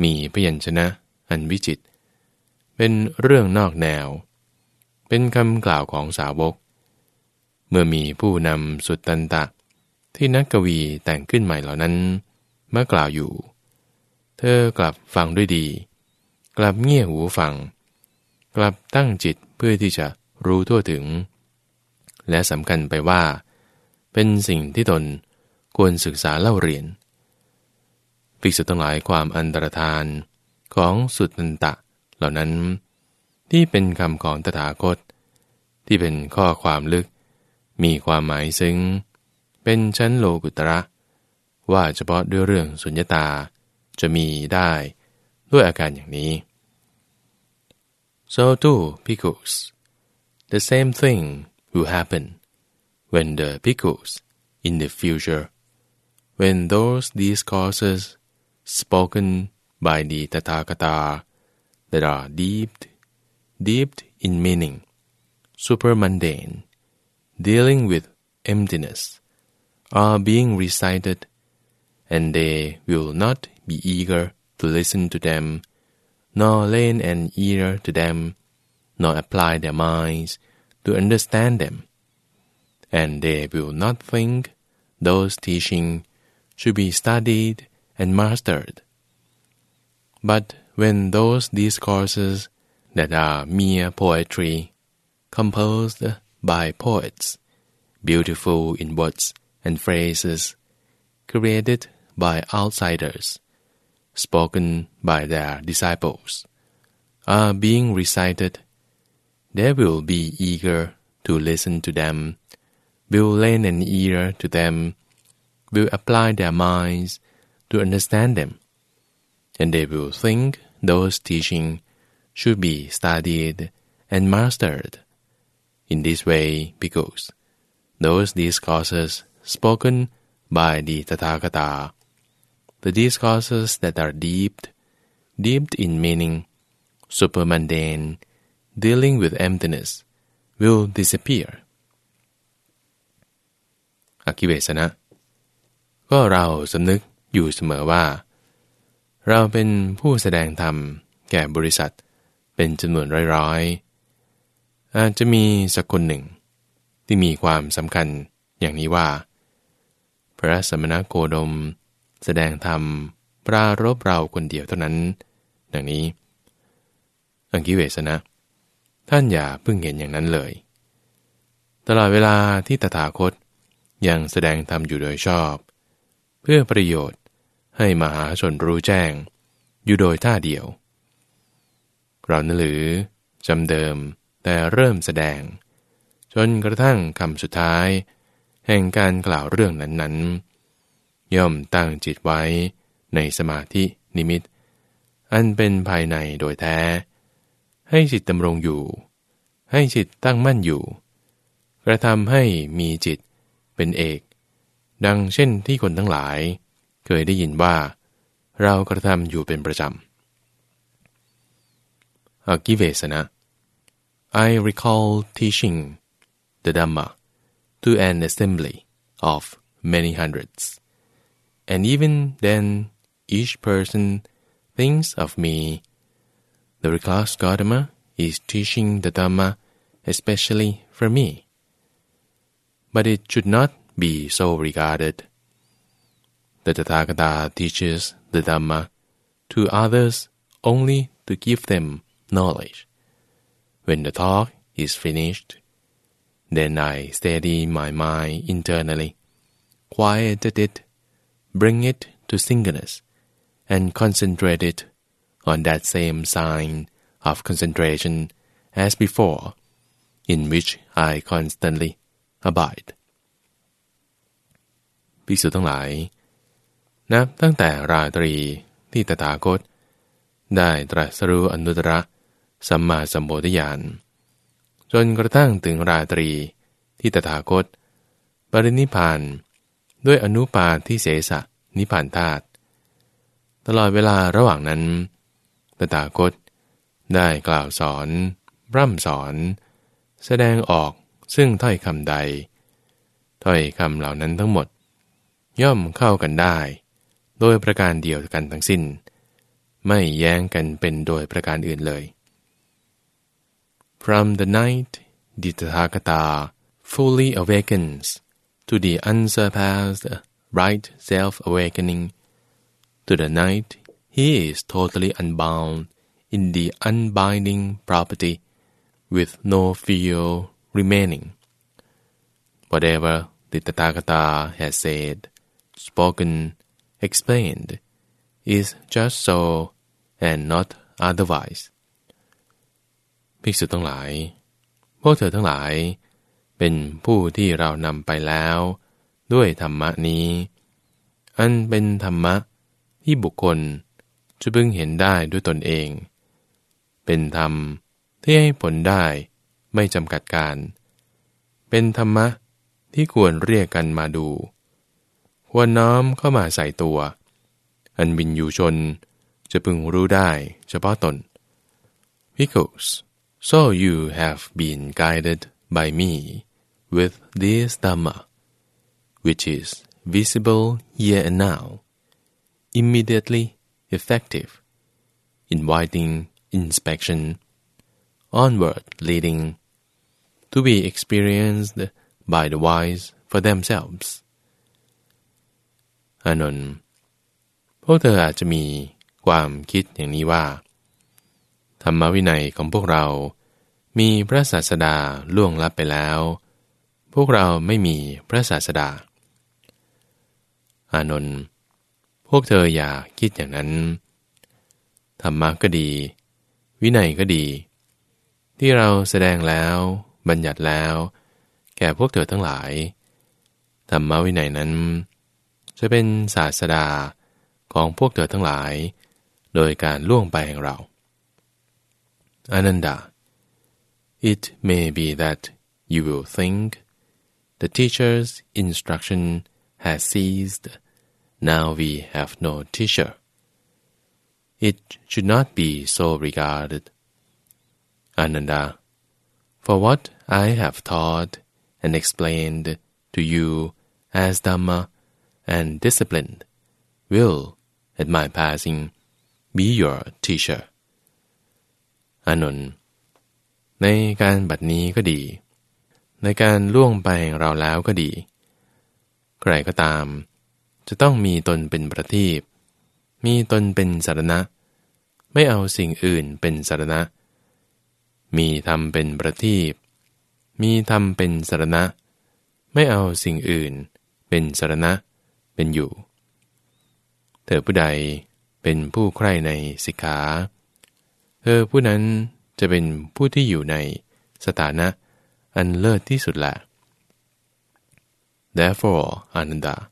มีพยัญชนะอันวิจิต เป็นเรื่องนอกแนว เป็นคำกล่าวของสาวก เมื่อมีผู้นำสุดตันตะ ที่นักกวีแต่งขึ้นใหม่เหล่านั้นมากล่าวอยู่ เธอกลับฟังด้วยดี กลับเงี่ยหูฟัง กลับตั้งจิตเพื่อที่จะรู้ทั่วถึง และสำคัญไปว่า เป็นสิ่งที่ตนควรศึกษาเล่าเรียนภิกษุทั้งหลายความอันตรธานของสุดนันตะ เหล่านั้น ที่เป็นคำของตถาคต ที่เป็นข้อความลึก มีความหมายซึ้ง เป็นชั้นโลกุตระ ว่าเฉพาะด้วยเรื่องสุญญตา จะมีได้ด้วยอาการอย่างนี้ so too because the same thing will happen when the because in the future when those discourses spoken by the Tathagata that are deep, deep in meaning, super mundane, dealing with emptiness, are being recited, and they will not be eager to listen to them, nor lend an ear to them, nor apply their minds to understand them. And they will not think those teaching should be studied and mastered. But when those discourses that are mere poetry, composed by poets, beautiful in words and phrases, created by outsiders, spoken by their disciples, are being recited, they will be eager to listen to them, will lend an ear to them, will apply their minds to understand them, and they will think those teaching should be studied and mastered. In this way, because those discourses spoken by the Tathagata, the discourses that are deep, deep in meaning, super mundane, dealing with emptiness, will disappear. อคิเวสนะ ก็เราสำนึกอยู่เสมอว่า เราเป็นผู้แสดงธรรมแก่บริษัทเป็นจำนวนร้อยๆ อาจจะมีสักคนหนึ่ง ที่มีความสำคัญอย่างนี้ว่า พระสมณโคดม แสดงธรรมปรารบเราคนเดียวเท่านั้น ดังนี้ อังคิเวสนะ ท่านอย่าเพิ่งเห็นอย่างนั้นเลย ตลอดเวลาที่ตถาคตยังแสดงธรรมอยู่โดยชอบ เพื่อประโยชน์ให้มหาชนรู้แจ้ง อยู่โดยท่าเดียว เรานหรือจำเดิมแต่เริ่มแสดง จนกระทั่งคำสุดท้าย แห่งการกล่าวเรื่องนั้นๆ ย่อมตั้งจิตไว้ในสมาธินิมิต อันเป็นภายในโดยแท้ ให้จิตดำรงอยู่ ให้จิตตั้งมั่นอยู่ กระทำให้มีจิตเป็นเอก ดังเช่นที่คนทั้งหลาย เคยได้ยินว่า เรากระทำอยู่เป็นประจำอากิเวสนะ I recall teaching the Dhamma to an assembly of many hundreds, and even then each person thinks of me. The reclass Gautama is teaching the Dhamma especially for me. But it should not be so regarded. The Tathagata teaches the Dhamma to others only to give them knowledge. When the talk is finished, then I steady my mind internally, quiet it, bring it to singleness, and concentrate it on that same sign of concentration as before, in which I constantly abide. ภิกษุทั้งหลายนับตั้งแต่ราตรีที่ตถาคต ได้ตรัสรู้อนุตตรสัมมาสัมโพธิญาณจนกระทั่งถึงราตรีที่ตถาคตปรินิพานด้วยอนุปาที่เสสะ นิพพานธาตุตลอดเวลาระหว่างนั้นตถาคตได้กล่าวสอนร่ำสอน แสดงออกซึ่งถ้อยคำใด ถ้อยคำเหล่านั้นทั้งหมด ย่อมเข้ากันได้ โดยประการเดียวกันทั้งสิ้น ไม่แย้งกันเป็นโดยประการอื่นเลย From the night the Tathagata fully awakens to the unsurpassed right self-awakening to the night he is totally unbound in the unbinding property with no fear remaining. Whatever the Tathagata has said, spoken, explained, is just so and not otherwise. ภิกษุทั้งหลาย พวกเธอทั้งหลาย เป็นผู้ที่เรานำไปแล้ว ด้วยธรรมะนี้ อันเป็นธรรมะที่บุคคลจะพึงเห็นได้ด้วยตนเอง เป็นธรรมที่ให้ผลได้ไม่จำกัดการ เป็นธรรมะที่ควรเรียกกันมาดู ควรน้อมเข้ามาใส่ตัว อันบินอยู่ชนจะพึงรู้ได้เฉพาะตน Because so you have been guided by me with this Dhamma, which is visible here and now, immediately effective, inviting inspection, onward leading, to be experienced by the wise for themselves. อานนท์พวกเธออาจจะมีความคิดอย่างนี้ว่า ธรรมวินัยของพวกเรา มีพระศาสดาล่วงลับไปแล้ว พวกเราไม่มีพระศาสดา อานนท์พวกเธออย่าคิดอย่างนั้น ธรรมะก็ดี วินัยก็ดี ที่เราแสดงแล้ว บัญญัติแล้ว แก่พวกเธอทั้งหลาย ธรรมวินัยนั้น จะเป็นศาสดาของพวกเธอทั้งหลาย โดยการล่วงไปแห่งเรา Ananda It may be that you will think the teacher's instruction has ceased now we have no teacher. It should not be so regarded. Ananda, for what I have taught and explained to you as Dhamma and disciplined will, at my passing, be your teacher. อานนท์ในการบัดนี้ก็ดี ในการล่วงไปแห่งเราแล้วก็ดี ใครก็ตาม จะต้องมีตนเป็นประทีปมีตนเป็นสารณะ ไม่เอาสิ่งอื่นเป็นสารณะ มีธรรมเป็นประทีปมีธรรมเป็นสารณะ ไม่เอาสิ่งอื่น เป็นสารณะ เป็นอยู่ เธอผู้ใดเป็นผู้ใคร่ในสิกขา เธอผู้นั้นจะเป็นผู้ที่อยู่ในสถานะอันเลิศที่สุดแหละ Therefore, Ananda,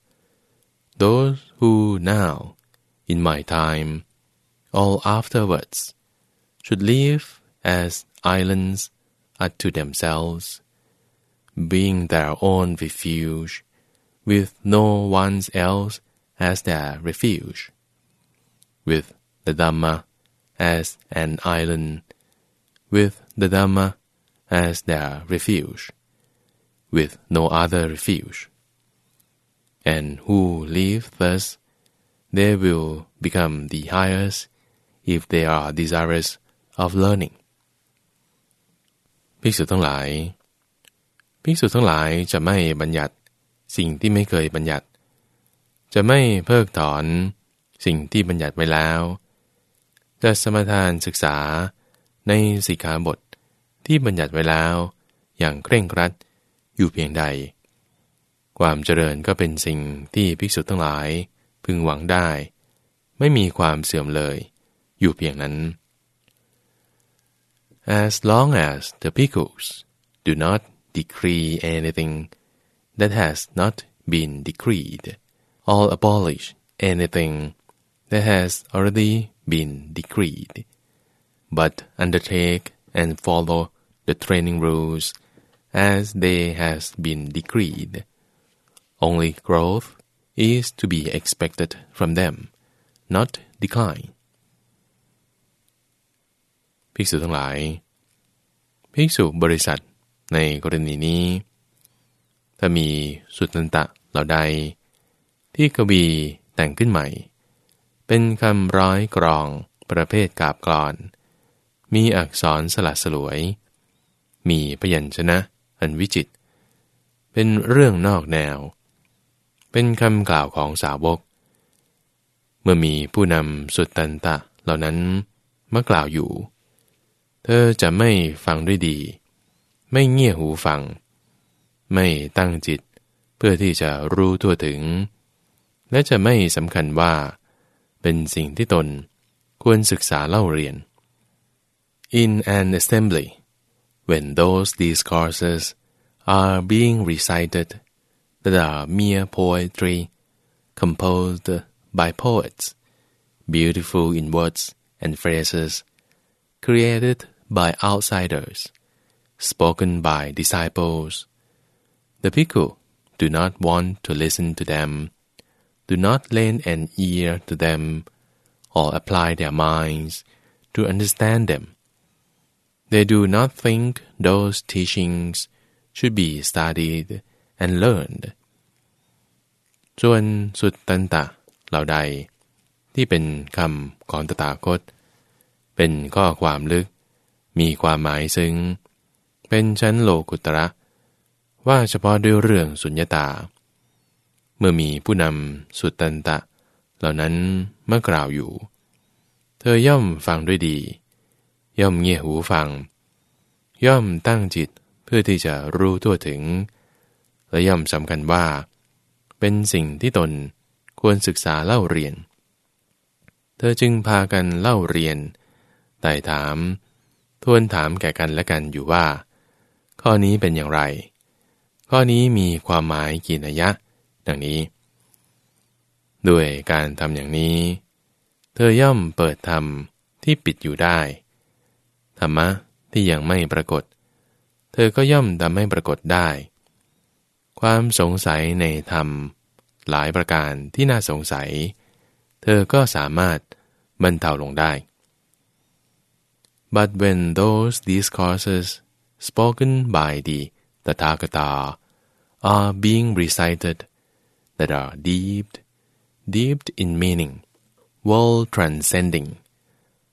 those who now, in my time, all afterwards, should live as islands unto themselves, being their own refuge, with no one else as their refuge, with the Dhamma as an island, with the Dhamma as their refuge, with no other refuge. And who live thus, they will become the highest if they are desirous of learning. ภิกษุทั้งหลาย ภิกษุทั้งหลายจะไม่บัญญัติสิ่งที่ไม่เคยบัญญัติ จะไม่เพิกถอนสิ่งที่บัญญัติไว้แล้ว จะสมทานศึกษาในสิกขาบทที่บัญญัติไว้แล้ว อย่างเคร่งครัดอยู่เพียงใด ความเจริญก็เป็นสิ่งที่ภิกษุทั้งหลาย พึงหวังได้ ไม่มีความเสื่อมเลย อยู่เพียงนั้น As long as the bhikkhus do not decree anything that has not been decreed, or abolish anything that has already been decreed, but undertake and follow the training rules as they has been decreed, only growth is to be expected from them not decline ภิกษุทั้งหลาย ภิกษุบริษัทในกรณีนี้ ถ้ามีสุตันตะเหล่าใด ที่กวีแต่งขึ้นใหม่ เป็นคำร้อยกรองประเภทกาบกรอน มีอักษรสลัดสลวย มีพยัญชนะอันวิจิต เป็นเรื่องนอกแนว เป็นคำกล่าวของสาวก เมื่อมีผู้นำสุดตันตะเหล่านั้นมากล่าวอยู่ เธอจะไม่ฟังด้วยดี ไม่เงี่ยหูฟัง ไม่ตั้งจิตเพื่อที่จะรู้ทั่วถึง และจะไม่สำคัญว่า เป็นสิ่งที่ตนควรศึกษาเล่าเรียน In an assembly when those discourses are being recited that are mere poetry composed by poets, beautiful in words and phrases, created by outsiders, spoken by disciples. The bhikkhu do not want to listen to them, do not lend an ear to them, or apply their minds to understand them. They do not think those teachings should be studied and learned. ส่วนสุดตันตะเหล่าใด ที่เป็นคำของตถาคต เป็นข้อความลึก มีความหมายซึ้ง เป็นชั้นโลกุตระ ว่าเฉพาะด้วยเรื่องสุญญตา เมื่อมีผู้นำสุดตันตะ เหล่านั้นเมื่อกล่าวอยู่ เธอย่อมฟังด้วยดี ย่อมเงี่ยหูฟัง ย่อมตั้งจิตเพื่อที่จะรู้ทั่วถึง และย่อมสำคัญว่า เป็นสิ่งที่ตนควรศึกษาเล่าเรียน เธอจึงพากันเล่าเรียนไต่ถาม ทวนถามแก่กันและกันอยู่ว่า ข้อนี้เป็นอย่างไร ข้อนี้มีความหมายกี่นัยยะ ดังนี้ ด้วยการทำอย่างนี้ เธอย่อมเปิดธรรมที่ปิดอยู่ได้ ธรรมะที่ยังไม่ปรากฏ เธอก็ย่อมทำให้ปรากฏได้ ความสงสัยในธรรม หลายประการที่น่าสงสัย เธอก็สามารถบรรเทาลงได้ But when those discourses spoken by the Tathagata are being recited that are deep, deep in meaning, world transcending,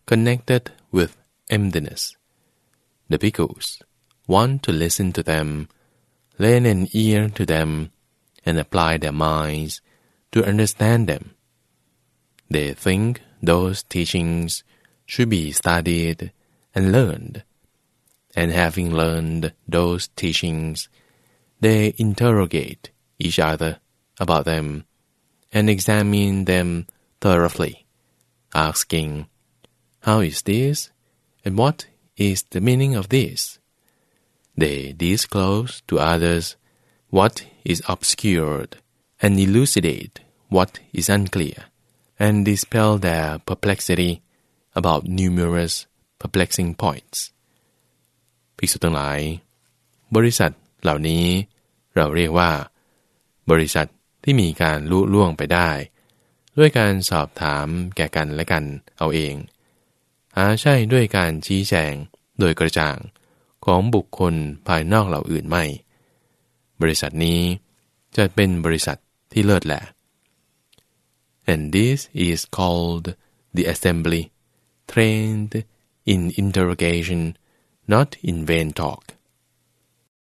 connected with emptiness, the bhikkhus want to listen to them, lend an ear to them, and apply their minds to understand them. They think those teachings should be studied and learned, and having learned those teachings, they interrogate each other about them and examine them thoroughly, asking, How is this? And what is the meaning of this? They disclose to others what is obscured and elucidate what is unclear, and dispel their perplexity about numerous perplexing points ภิกษุทั้งหลาย บริษัทเหล่านี้ เราเรียกว่า บริษัทที่มีการลุล่วงไปได้ ด้วยการสอบถามแก่กันและกันเอาเอง หาใช่ด้วยการชี้แจงโดยกระจ่าง ของบุคคลภายนอกเหล่าอื่นไม่ บริษัทนี้จะเป็นบริษัทที่เลิศแหละ and this is called the assembly trained in interrogation not in vain talk